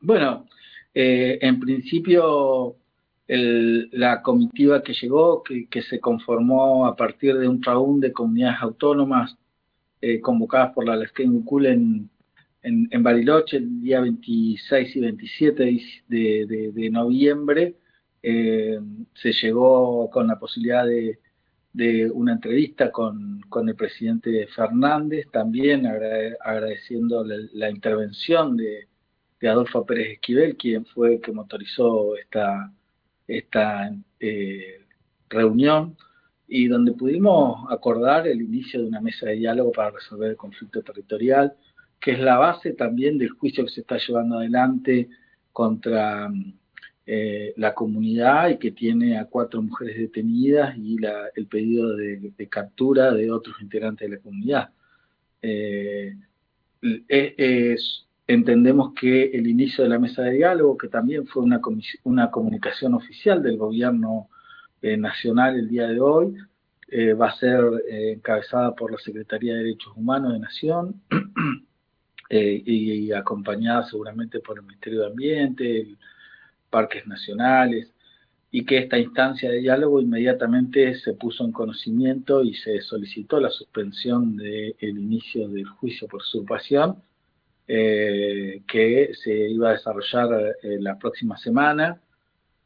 Bueno, eh, en principio la comitiva que llegó, que, se conformó a partir de un traún de comunidades autónomas eh, convocadas por la Lesquén en, en, en, Bariloche el día 26 y 27 de, noviembre, eh, se llegó con la posibilidad de, una entrevista con, el presidente Fernández, también agradeciendo la intervención de, de Adolfo Pérez Esquivel, quien fue el que motorizó esta, esta eh, reunión y donde pudimos acordar el inicio de una mesa de diálogo para resolver el conflicto territorial, que es la base también del juicio que se está llevando adelante contra eh, la comunidad y que tiene a cuatro mujeres detenidas y el pedido de, captura de otros integrantes de la comunidad. Eh, es, Entendemos que el inicio de la mesa de diálogo, que también fue una, una comunicación oficial del gobierno eh, nacional el día de hoy, eh, va a ser eh, encabezada por la Secretaría de Derechos Humanos de Nación y, acompañada seguramente por el Ministerio de Ambiente, Parques Nacionales, y que esta instancia de diálogo inmediatamente se puso en conocimiento y se solicitó la suspensión del inicio del juicio por usurpación eh, que se iba a desarrollar eh, la próxima semana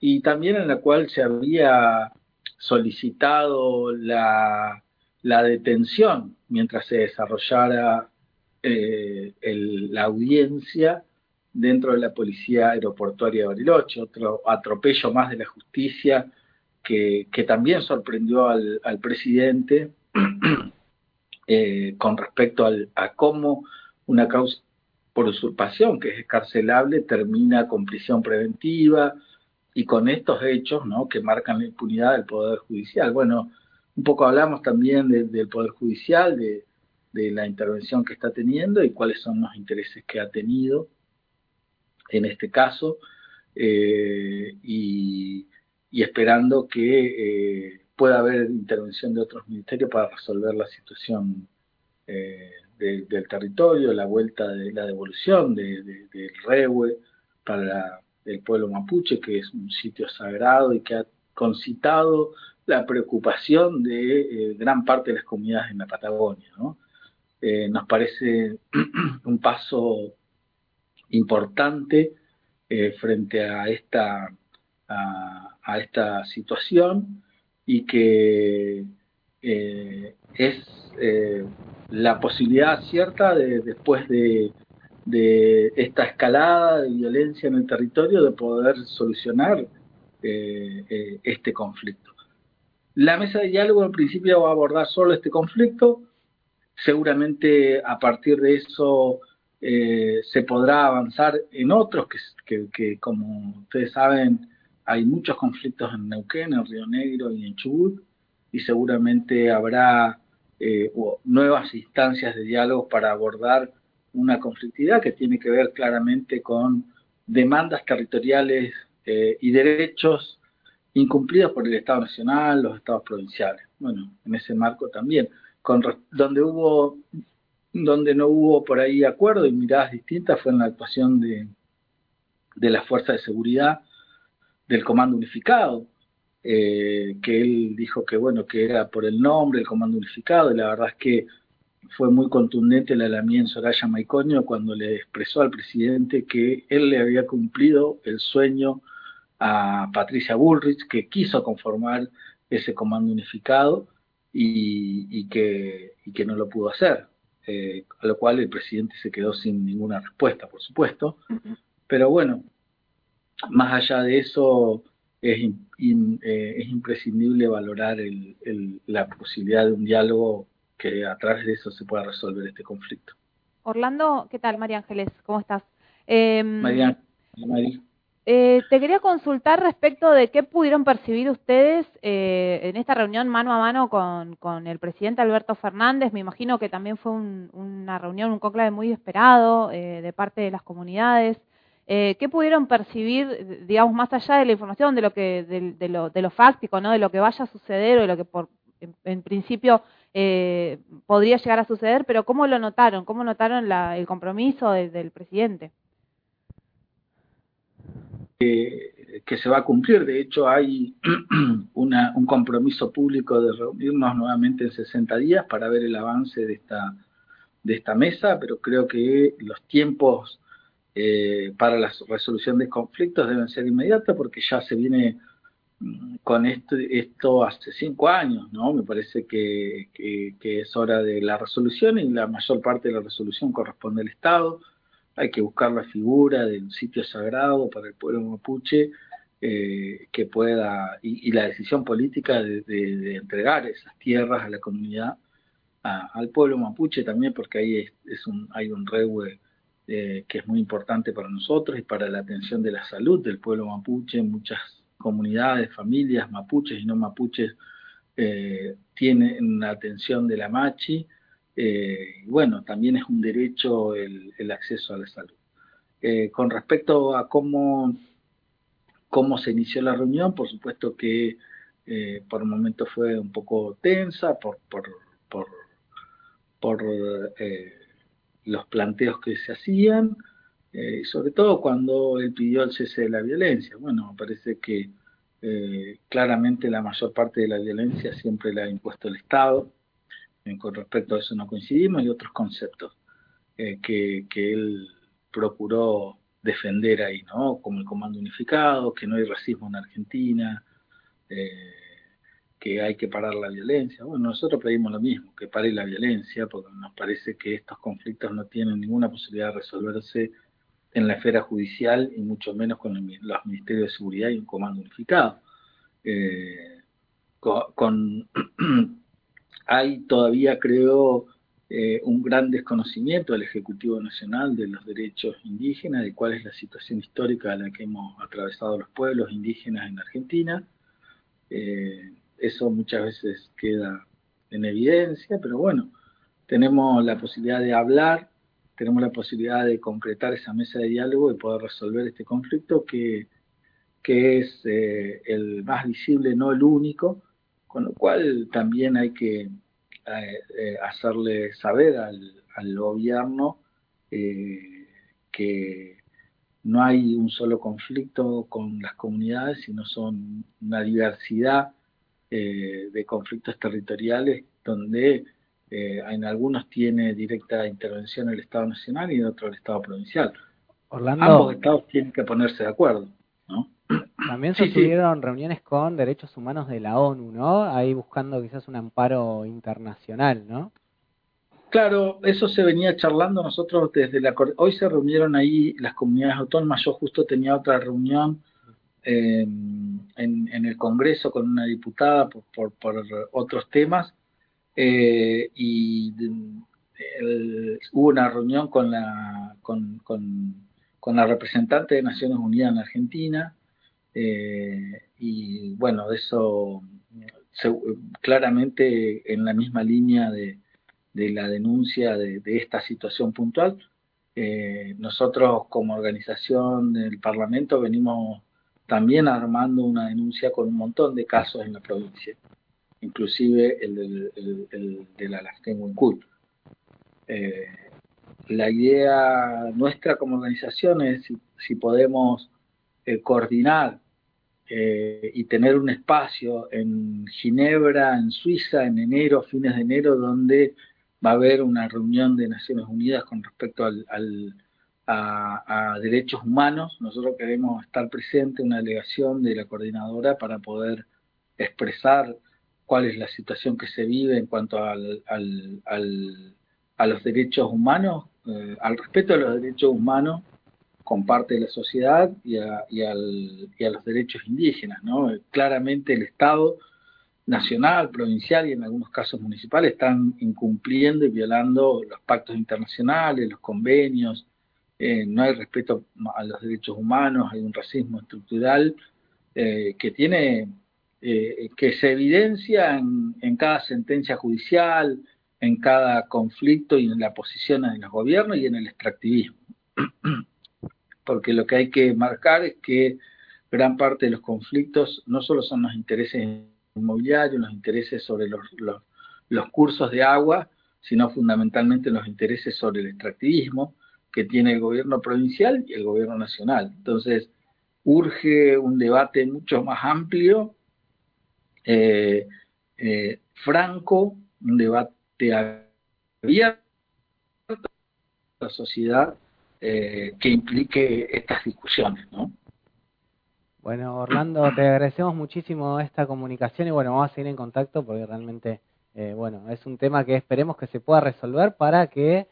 y también en la cual se había solicitado la, detención mientras se desarrollara eh, la audiencia dentro de la Policía Aeroportuaria de Bariloche, otro atropello más de la justicia que, también sorprendió al, presidente con respecto a cómo una causa por usurpación, que es escarcelable, termina con prisión preventiva y con estos hechos ¿no? que marcan la impunidad del Poder Judicial. Bueno, un poco hablamos también del Poder Judicial, de, la intervención que está teniendo y cuáles son los intereses que ha tenido en este caso, eh, y, esperando que eh, pueda haber intervención de otros ministerios para resolver la situación eh, del territorio, la vuelta de la devolución de, del Rehue para el pueblo mapuche, que es un sitio sagrado y que ha concitado la preocupación de eh, gran parte de las comunidades en la Patagonia. Eh, nos parece un paso importante eh, frente a esta, a, esta situación y que es la posibilidad cierta de después de, esta escalada de violencia en el territorio de poder solucionar eh, eh, este conflicto. La mesa de diálogo en principio va a abordar solo este conflicto, seguramente a partir de eso eh, se podrá avanzar en otros, que, que, como ustedes saben hay muchos conflictos en Neuquén, en Río Negro y en Chubut, y seguramente habrá eh, nuevas instancias de diálogo para abordar una conflictividad que tiene que ver claramente con demandas territoriales eh, y derechos incumplidos por el Estado Nacional, los Estados provinciales. Bueno, en ese marco también, donde hubo, donde no hubo por ahí acuerdo y miradas distintas fue en la actuación de, de las fuerzas de seguridad del Comando Unificado, eh, que él dijo que bueno, que era por el nombre, el comando unificado, y la verdad es que fue muy contundente la Alamía en Soraya Maicoño cuando le expresó al presidente que él le había cumplido el sueño a Patricia Bullrich, que quiso conformar ese comando unificado y, que, que no lo pudo hacer. Eh, a lo cual el presidente se quedó sin ninguna respuesta, por supuesto. Pero bueno, más allá de eso, es, eh, es imprescindible valorar la posibilidad de un diálogo que a través de eso se pueda resolver este conflicto. Orlando, ¿qué tal? María Ángeles, ¿cómo estás? Eh, María, eh, te quería consultar respecto de qué pudieron percibir ustedes eh, en esta reunión mano a mano con, con, el presidente Alberto Fernández. Me imagino que también fue una reunión, un conclave muy esperado de parte de las comunidades. Eh, ¿Qué pudieron percibir, digamos, más allá de la información, de lo que, de, lo, de lo fáctico, ¿no? de lo que vaya a suceder o de lo que por, en, principio eh, podría llegar a suceder, pero cómo lo notaron? ¿Cómo notaron el compromiso del presidente? que se va a cumplir. De hecho, hay una, un compromiso público de reunirnos nuevamente en 60 días para ver el avance de esta, de esta mesa, pero creo que los tiempos eh, para la resolución de conflictos deben ser inmediatos porque ya se viene mm, con esto, esto hace cinco años, ¿no? Me parece que, es hora de la resolución y la mayor parte de la resolución corresponde al Estado hay que buscar la figura de un sitio sagrado para el pueblo mapuche eh, que pueda, y, la decisión política de, entregar esas tierras a la comunidad, al pueblo mapuche también, porque ahí es, un, hay un regue eh, que es muy importante para nosotros y para la atención de la salud del pueblo mapuche. Muchas comunidades, familias mapuches y no mapuches eh, tienen la atención de la machi eh, bueno, también es un derecho el, acceso a la salud. Eh, con respecto a cómo, cómo se inició la reunión, por supuesto que por el momento fue un poco tensa por, por, por los planteos que se hacían, sobre todo cuando él pidió el cese de la violencia. Bueno, parece que claramente la mayor parte de la violencia siempre la ha impuesto el Estado con respecto a eso no coincidimos, y otros conceptos eh, que, que, él procuró defender ahí, ¿no? Como el comando unificado, que no hay racismo en Argentina, eh, que hay que parar la violencia. Bueno, nosotros pedimos lo mismo, que pare la violencia, porque nos parece que estos conflictos no tienen ninguna posibilidad de resolverse en la esfera judicial y mucho menos con los ministerios de seguridad y un comando unificado. Eh, con hay todavía, creo, eh, un gran desconocimiento del Ejecutivo Nacional de los derechos indígenas, de cuál es la situación histórica a la que hemos atravesado los pueblos indígenas en Argentina. Eh, eso muchas veces queda en evidencia, pero bueno, tenemos la posibilidad de hablar, tenemos la posibilidad de concretar esa mesa de diálogo y poder resolver este conflicto que, que es eh, el más visible, no el único, con lo cual también hay que eh, eh, hacerle saber al, gobierno eh, que no hay un solo conflicto con las comunidades, sino son una diversidad de conflictos territoriales donde en algunos tiene directa intervención el Estado Nacional y en otros el Estado Provincial. Ambos estados tienen que ponerse de acuerdo. ¿no? También se tuvieron reuniones con derechos humanos de la ONU, ¿no? Ahí buscando quizás un amparo internacional, ¿no? Claro, eso se venía charlando nosotros desde la... Hoy se reunieron ahí las comunidades autónomas, yo justo tenía otra reunión en, el Congreso con una diputada por, por, otros temas eh, y hubo una reunión con la, con, con, con la representante de Naciones Unidas en Argentina eh, y bueno, eso claramente en la misma línea de, la denuncia de, esta situación puntual. Eh, nosotros como organización del Parlamento venimos también armando una denuncia con un montón de casos en la provincia, inclusive el, del, el, de la eh, la idea nuestra como organización es si, podemos coordinar eh, y tener un espacio en Ginebra, en Suiza, en enero, fines de enero, donde va a haber una reunión de Naciones Unidas con respecto al, a, derechos humanos. Nosotros queremos estar presente, una delegación de la coordinadora para poder expresar cuál es la situación que se vive en cuanto al, a los derechos humanos, eh, al respeto a los derechos humanos con parte de la sociedad y a, y, al, y a los derechos indígenas. ¿no? Claramente el Estado nacional, provincial y en algunos casos municipales están incumpliendo y violando los pactos internacionales, los convenios, eh, no hay respeto a los derechos humanos, hay un racismo estructural eh, que tiene eh, que se evidencia en, en, cada sentencia judicial, en cada conflicto y en la posición de los gobiernos y en el extractivismo. porque lo que hay que marcar es que gran parte de los conflictos no solo son los intereses inmobiliarios, los intereses sobre los, los, cursos de agua, sino fundamentalmente los intereses sobre el extractivismo que tiene el gobierno provincial y el gobierno nacional. Entonces, urge un debate mucho más amplio, eh, eh, franco, un debate abierto la sociedad eh, que implique estas discusiones, ¿no? Bueno, Orlando, te agradecemos muchísimo esta comunicación y bueno, vamos a seguir en contacto porque realmente, eh, bueno, es un tema que esperemos que se pueda resolver para que,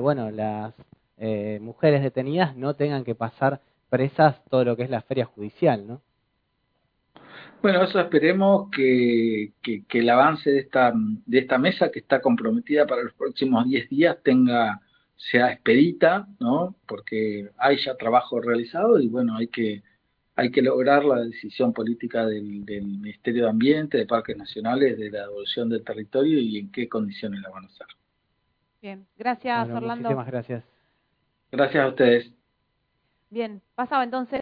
bueno, las eh, mujeres detenidas no tengan que pasar presas todo lo que es la feria judicial, ¿no? Bueno, eso esperemos que, que, que el avance de esta, de esta mesa que está comprometida para los próximos 10 días tenga sea expedita, ¿no? Porque hay ya trabajo realizado y bueno, hay que hay que lograr la decisión política del, del Ministerio de Ambiente, de Parques Nacionales, de la devolución del territorio y en qué condiciones la van a hacer. Bien, gracias Bueno, Orlando. Muchísimas gracias. Gracias a ustedes. Bien, pasaba entonces.